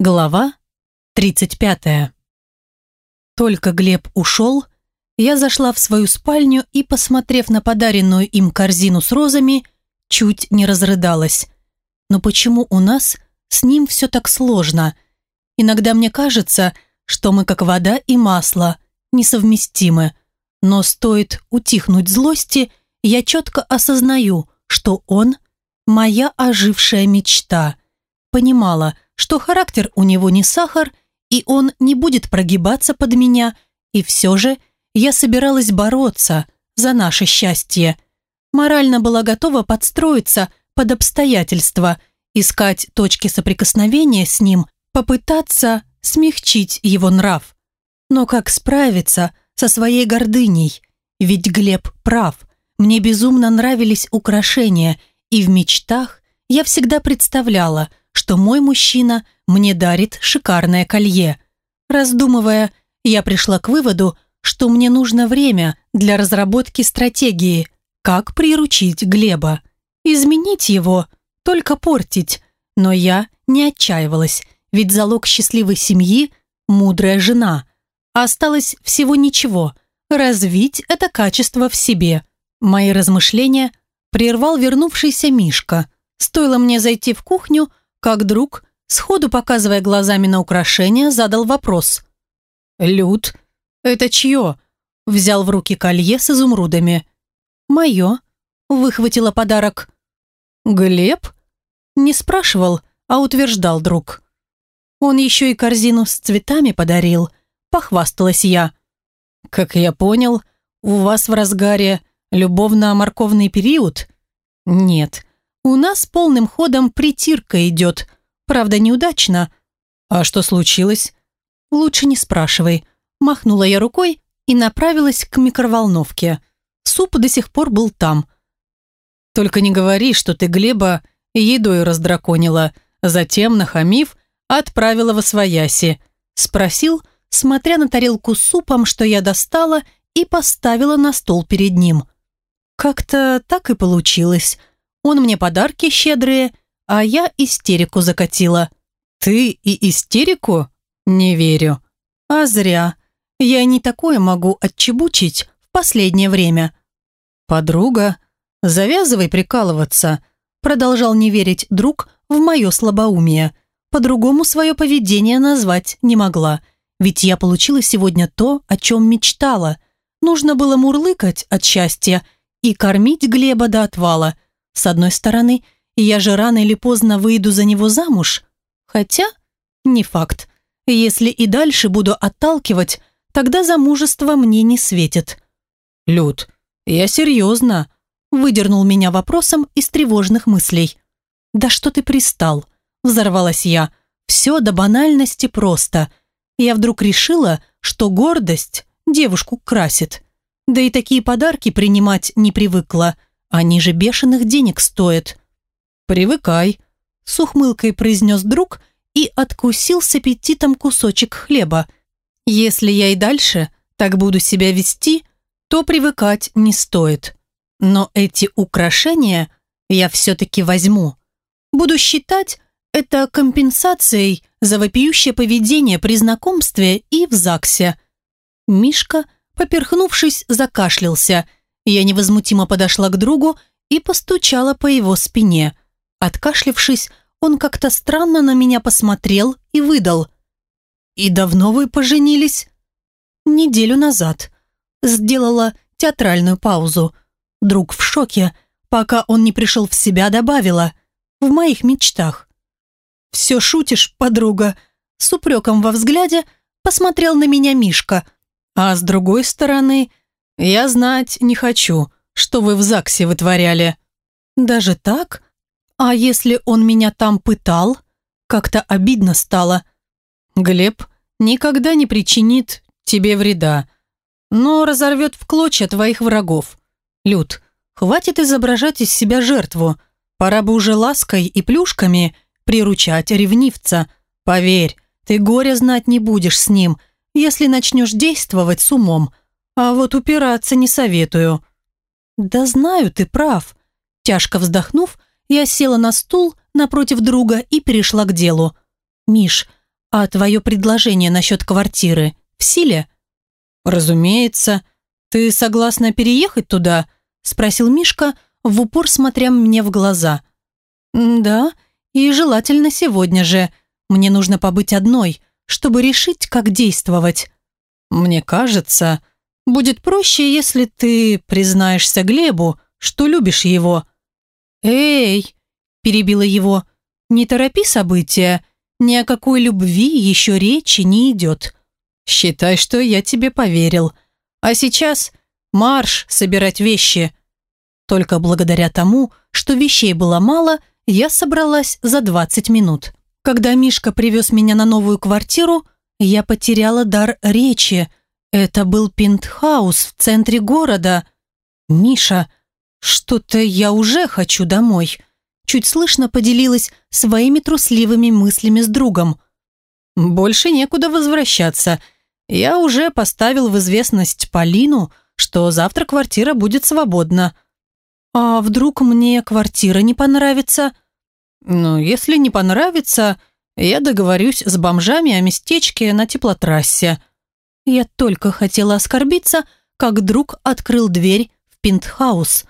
Глава 35. Только Глеб ушел, я зашла в свою спальню и, посмотрев на подаренную им корзину с розами, чуть не разрыдалась. Но почему у нас с ним все так сложно? Иногда мне кажется, что мы как вода и масло, несовместимы. Но стоит утихнуть злости, я четко осознаю, что он – моя ожившая мечта. Понимала – что характер у него не сахар, и он не будет прогибаться под меня, и все же я собиралась бороться за наше счастье. Морально была готова подстроиться под обстоятельства, искать точки соприкосновения с ним, попытаться смягчить его нрав. Но как справиться со своей гордыней? Ведь Глеб прав, мне безумно нравились украшения, и в мечтах я всегда представляла – что мой мужчина мне дарит шикарное колье. Раздумывая, я пришла к выводу, что мне нужно время для разработки стратегии, как приручить Глеба. Изменить его, только портить. Но я не отчаивалась, ведь залог счастливой семьи – мудрая жена. осталось всего ничего – развить это качество в себе. Мои размышления прервал вернувшийся Мишка. Стоило мне зайти в кухню – как друг, сходу показывая глазами на украшение, задал вопрос. «Люд, это чье?» Взял в руки колье с изумрудами. «Мое», — выхватила подарок. «Глеб?» Не спрашивал, а утверждал друг. Он еще и корзину с цветами подарил, похвасталась я. «Как я понял, у вас в разгаре любовно-морковный период?» «Нет, у нас полным ходом притирка идет. Правда, неудачно. А что случилось? Лучше не спрашивай. Махнула я рукой и направилась к микроволновке. Суп до сих пор был там. Только не говори, что ты Глеба едой раздраконила, затем, нахамив, отправила во свояси. Спросил, смотря на тарелку с супом, что я достала и поставила на стол перед ним. Как-то так и получилось – он мне подарки щедрые, а я истерику закатила. Ты и истерику? Не верю. А зря. Я не такое могу отчебучить в последнее время. Подруга, завязывай прикалываться. Продолжал не верить друг в мое слабоумие. По-другому свое поведение назвать не могла. Ведь я получила сегодня то, о чем мечтала. Нужно было мурлыкать от счастья и кормить Глеба до отвала – с одной стороны, я же рано или поздно выйду за него замуж. Хотя, не факт. Если и дальше буду отталкивать, тогда замужество мне не светит. «Люд, я серьезно», – выдернул меня вопросом из тревожных мыслей. «Да что ты пристал?» – взорвалась я. «Все до банальности просто. Я вдруг решила, что гордость девушку красит. Да и такие подарки принимать не привыкла. Они же бешеных денег стоят. Привыкай, с ухмылкой произнес друг и откусил с аппетитом кусочек хлеба. Если я и дальше так буду себя вести, то привыкать не стоит. Но эти украшения я все-таки возьму. Буду считать это компенсацией за вопиющее поведение при знакомстве и в ЗАГСе. Мишка, поперхнувшись, закашлялся – я невозмутимо подошла к другу и постучала по его спине. Откашлившись, он как-то странно на меня посмотрел и выдал. «И давно вы поженились?» «Неделю назад». Сделала театральную паузу. Друг в шоке. Пока он не пришел в себя, добавила. «В моих мечтах». «Все шутишь, подруга?» С упреком во взгляде посмотрел на меня Мишка. А с другой стороны, «Я знать не хочу, что вы в ЗАГСе вытворяли». «Даже так? А если он меня там пытал?» Как-то обидно стало. «Глеб никогда не причинит тебе вреда, но разорвет в клочья твоих врагов. Люд, хватит изображать из себя жертву. Пора бы уже лаской и плюшками приручать ревнивца. Поверь, ты горя знать не будешь с ним, если начнешь действовать с умом». А вот упираться не советую». «Да знаю, ты прав». Тяжко вздохнув, я села на стул напротив друга и перешла к делу. «Миш, А твое предложение насчет квартиры в силе? Разумеется. Ты согласна переехать туда? Спросил Мишка, в упор смотря мне в глаза. Да, и желательно сегодня же. Мне нужно побыть одной, чтобы решить, как действовать. Мне кажется, будет проще, если ты признаешься Глебу, что любишь его. Эй, перебила его, не торопи события, ни о какой любви еще речи не идет. Считай, что я тебе поверил. А сейчас марш собирать вещи. Только благодаря тому, что вещей было мало, я собралась за 20 минут. Когда Мишка привез меня на новую квартиру, я потеряла дар речи. Это был пентхаус в центре города. «Миша, что-то я уже хочу домой», чуть слышно поделилась своими трусливыми мыслями с другом. «Больше некуда возвращаться. Я уже поставил в известность Полину, что завтра квартира будет свободна. А вдруг мне квартира не понравится?» «Ну, если не понравится, я договорюсь с бомжами о местечке на теплотрассе». Я только хотела оскорбиться, как друг открыл дверь в пентхаус.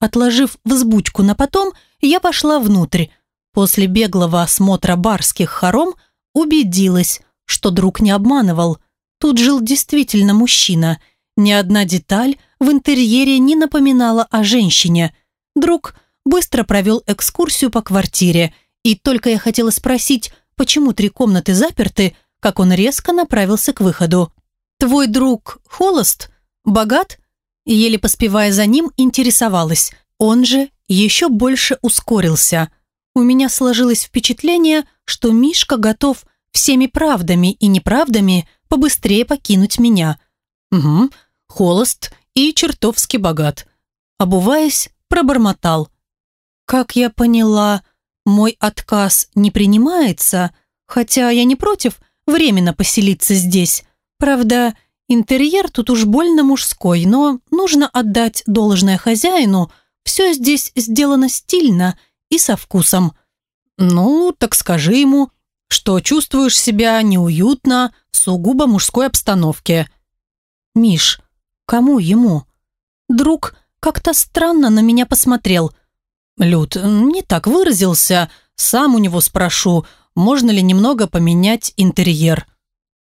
Отложив взбучку на потом, я пошла внутрь. После беглого осмотра барских хором убедилась, что друг не обманывал. Тут жил действительно мужчина. Ни одна деталь в интерьере не напоминала о женщине. Друг быстро провел экскурсию по квартире, и только я хотела спросить, почему три комнаты заперты, как он резко направился к выходу. «Твой друг холост? Богат?» Еле поспевая за ним, интересовалась. Он же еще больше ускорился. У меня сложилось впечатление, что Мишка готов всеми правдами и неправдами побыстрее покинуть меня. Угу, холост и чертовски богат. Обуваясь, пробормотал. Как я поняла, мой отказ не принимается, хотя я не против временно поселиться здесь. Правда, интерьер тут уж больно мужской, но нужно отдать должное хозяину, все здесь сделано стильно и со вкусом. Ну, так скажи ему, что чувствуешь себя неуютно в сугубо мужской обстановке. Миш, кому ему? Друг как-то странно на меня посмотрел – Люд, не так выразился. Сам у него спрошу, можно ли немного поменять интерьер.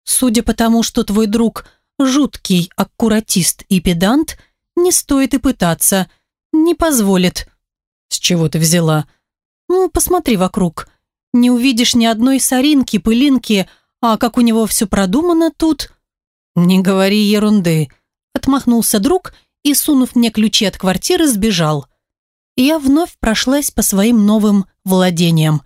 Судя по тому, что твой друг жуткий аккуратист и педант, не стоит и пытаться. Не позволит. С чего ты взяла? Ну, посмотри вокруг. Не увидишь ни одной соринки, пылинки, а как у него все продумано тут. Не говори ерунды. Отмахнулся друг и, сунув мне ключи от квартиры, сбежал я вновь прошлась по своим новым владениям.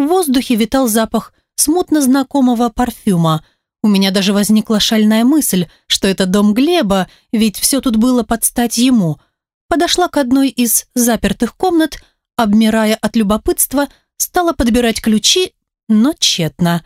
В воздухе витал запах смутно знакомого парфюма. У меня даже возникла шальная мысль, что это дом Глеба, ведь все тут было под стать ему. Подошла к одной из запертых комнат, обмирая от любопытства, стала подбирать ключи, но тщетно.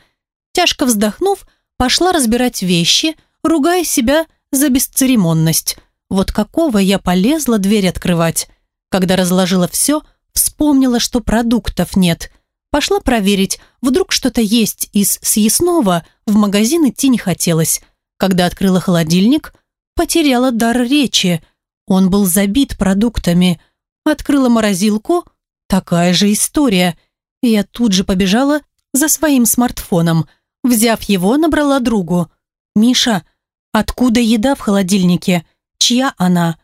Тяжко вздохнув, пошла разбирать вещи, ругая себя за бесцеремонность. Вот какого я полезла дверь открывать. Когда разложила все, вспомнила, что продуктов нет. Пошла проверить, вдруг что-то есть из съестного, в магазин идти не хотелось. Когда открыла холодильник, потеряла дар речи. Он был забит продуктами. Открыла морозилку, такая же история. Я тут же побежала за своим смартфоном. Взяв его, набрала другу. «Миша, откуда еда в холодильнике? Чья она?»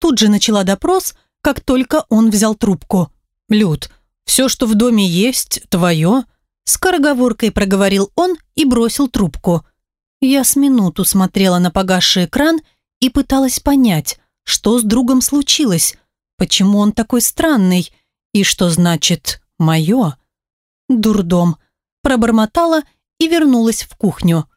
Тут же начала допрос, как только он взял трубку. «Люд, все, что в доме есть, твое?» Скороговоркой проговорил он и бросил трубку. Я с минуту смотрела на погасший экран и пыталась понять, что с другом случилось, почему он такой странный и что значит «мое». Дурдом. Пробормотала и вернулась в кухню.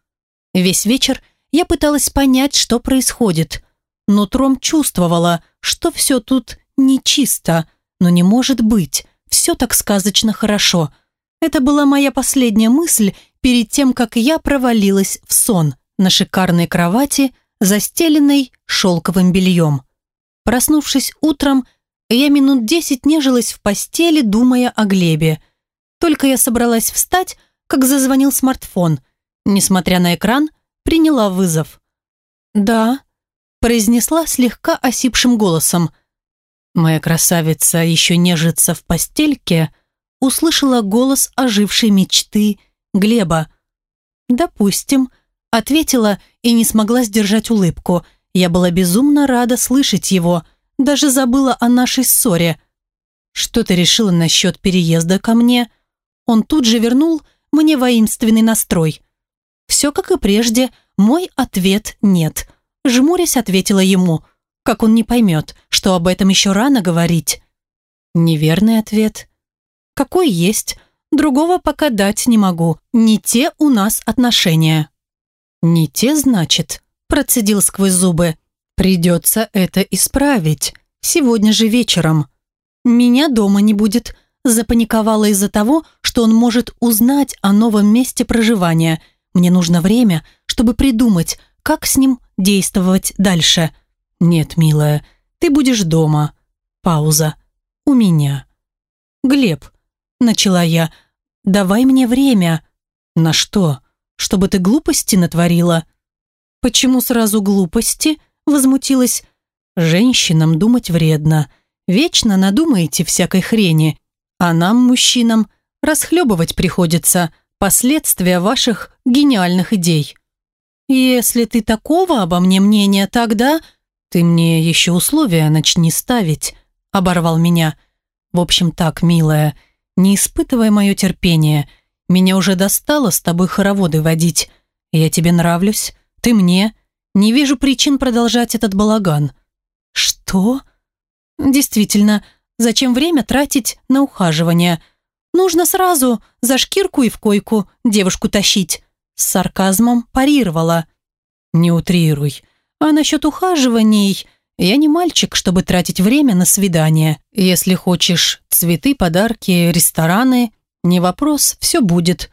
Весь вечер я пыталась понять, что происходит. Нутром чувствовала, что все тут нечисто, но не может быть. Все так сказочно хорошо. Это была моя последняя мысль перед тем, как я провалилась в сон на шикарной кровати, застеленной шелковым бельем. Проснувшись утром, я минут десять нежилась в постели, думая о Глебе. Только я собралась встать, как зазвонил смартфон. Несмотря на экран, приняла вызов. «Да», – произнесла слегка осипшим голосом. Моя красавица еще нежится в постельке, услышала голос ожившей мечты Глеба. «Допустим», – ответила и не смогла сдержать улыбку. Я была безумно рада слышать его, даже забыла о нашей ссоре. «Что ты решила насчет переезда ко мне?» Он тут же вернул мне воинственный настрой. Все как и прежде, мой ответ «нет». Жмурясь, ответила ему, как он не поймет, что об этом еще рано говорить. Неверный ответ. Какой есть, другого пока дать не могу. Не те у нас отношения. Не те, значит, процедил сквозь зубы. Придется это исправить. Сегодня же вечером. Меня дома не будет. Запаниковала из-за того, что он может узнать о новом месте проживания – мне нужно время, чтобы придумать, как с ним действовать дальше. Нет, милая, ты будешь дома. Пауза. У меня. Глеб, начала я, давай мне время. На что? Чтобы ты глупости натворила? Почему сразу глупости? Возмутилась. Женщинам думать вредно. Вечно надумаете всякой хрени. А нам, мужчинам, расхлебывать приходится – последствия ваших гениальных идей. Если ты такого обо мне мнения, тогда ты мне еще условия начни ставить, оборвал меня. В общем так, милая, не испытывай мое терпение. Меня уже достало с тобой хороводы водить. Я тебе нравлюсь, ты мне. Не вижу причин продолжать этот балаган. Что? Действительно, зачем время тратить на ухаживание – Нужно сразу за шкирку и в койку девушку тащить. С сарказмом парировала. Не утрируй. А насчет ухаживаний... Я не мальчик, чтобы тратить время на свидание. Если хочешь цветы, подарки, рестораны, не вопрос, все будет.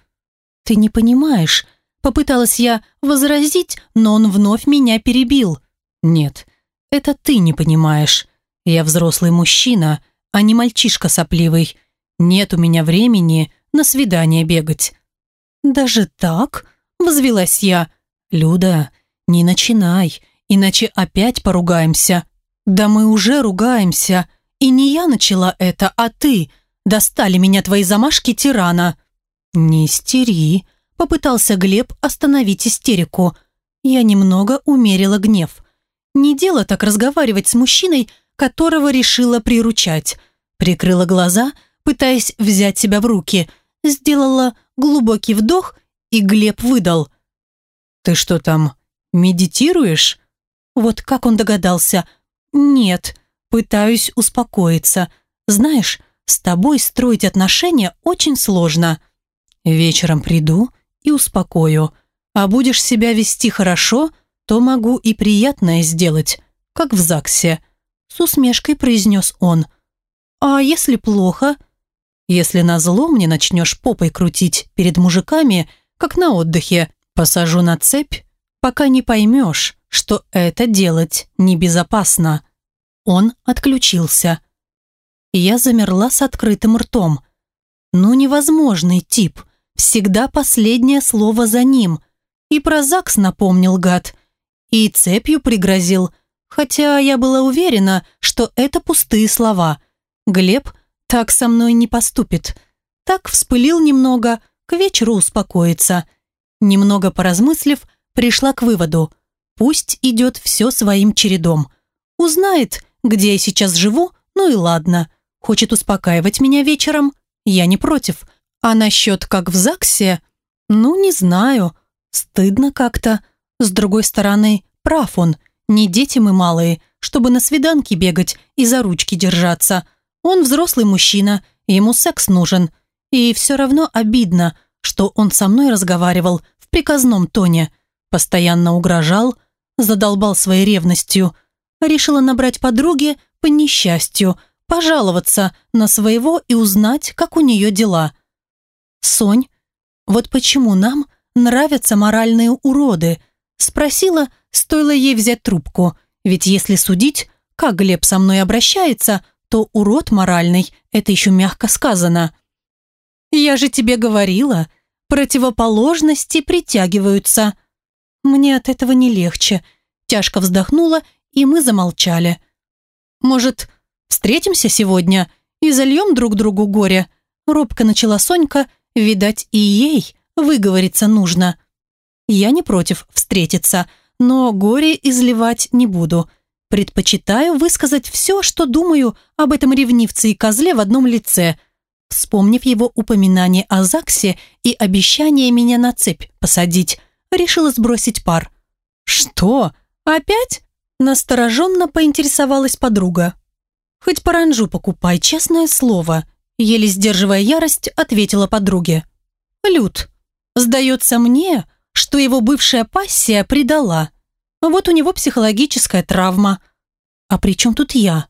Ты не понимаешь. Попыталась я возразить, но он вновь меня перебил. Нет, это ты не понимаешь. Я взрослый мужчина, а не мальчишка сопливый. Нет у меня времени на свидание бегать». «Даже так?» – взвелась я. «Люда, не начинай, иначе опять поругаемся». «Да мы уже ругаемся. И не я начала это, а ты. Достали меня твои замашки тирана». «Не истери», – попытался Глеб остановить истерику. Я немного умерила гнев. Не дело так разговаривать с мужчиной, которого решила приручать. Прикрыла глаза – пытаясь взять себя в руки. Сделала глубокий вдох, и Глеб выдал. «Ты что там, медитируешь?» Вот как он догадался. «Нет, пытаюсь успокоиться. Знаешь, с тобой строить отношения очень сложно. Вечером приду и успокою. А будешь себя вести хорошо, то могу и приятное сделать, как в ЗАГСе», с усмешкой произнес он. «А если плохо?» Если на зло мне начнешь попой крутить перед мужиками, как на отдыхе, посажу на цепь, пока не поймешь, что это делать небезопасно». Он отключился. Я замерла с открытым ртом. Ну, невозможный тип. Всегда последнее слово за ним. И про ЗАГС напомнил гад. И цепью пригрозил. Хотя я была уверена, что это пустые слова. Глеб – так со мной не поступит. Так вспылил немного, к вечеру успокоится. Немного поразмыслив, пришла к выводу. Пусть идет все своим чередом. Узнает, где я сейчас живу, ну и ладно. Хочет успокаивать меня вечером, я не против. А насчет как в ЗАГСе, ну не знаю. Стыдно как-то. С другой стороны, прав он. Не дети мы малые, чтобы на свиданки бегать и за ручки держаться. Он взрослый мужчина, ему секс нужен. И все равно обидно, что он со мной разговаривал в приказном тоне. Постоянно угрожал, задолбал своей ревностью. Решила набрать подруги по несчастью, пожаловаться на своего и узнать, как у нее дела. «Сонь, вот почему нам нравятся моральные уроды?» Спросила, стоило ей взять трубку. Ведь если судить, как Глеб со мной обращается, то урод моральный – это еще мягко сказано. «Я же тебе говорила», противоположности притягиваются. Мне от этого не легче. Тяжко вздохнула, и мы замолчали. Может, встретимся сегодня и зальем друг другу горе? Робко начала Сонька, видать, и ей выговориться нужно. Я не против встретиться, но горе изливать не буду. Предпочитаю высказать все, что думаю об этом ревнивце и козле в одном лице, вспомнив его упоминание о ЗАГСе и обещание меня на цепь посадить, решила сбросить пар. «Что? Опять?» – настороженно поинтересовалась подруга. «Хоть паранжу покупай, честное слово», – еле сдерживая ярость, ответила подруге. «Люд, сдается мне, что его бывшая пассия предала. Вот у него психологическая травма. А при чем тут я?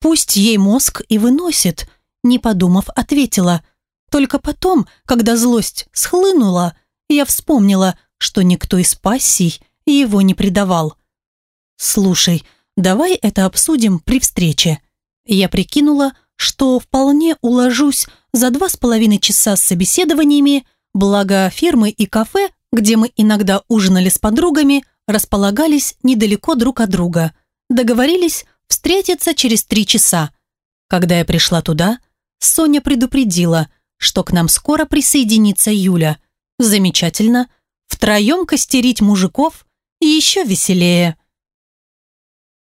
Пусть ей мозг и выносит, не подумав, ответила. Только потом, когда злость схлынула, я вспомнила, что никто из пассий его не предавал. «Слушай, давай это обсудим при встрече». Я прикинула, что вполне уложусь за два с половиной часа с собеседованиями, благо фирмы и кафе где мы иногда ужинали с подругами, располагались недалеко друг от друга. Договорились встретиться через три часа. Когда я пришла туда, Соня предупредила, что к нам скоро присоединится Юля. Замечательно. Втроем костерить мужиков еще веселее.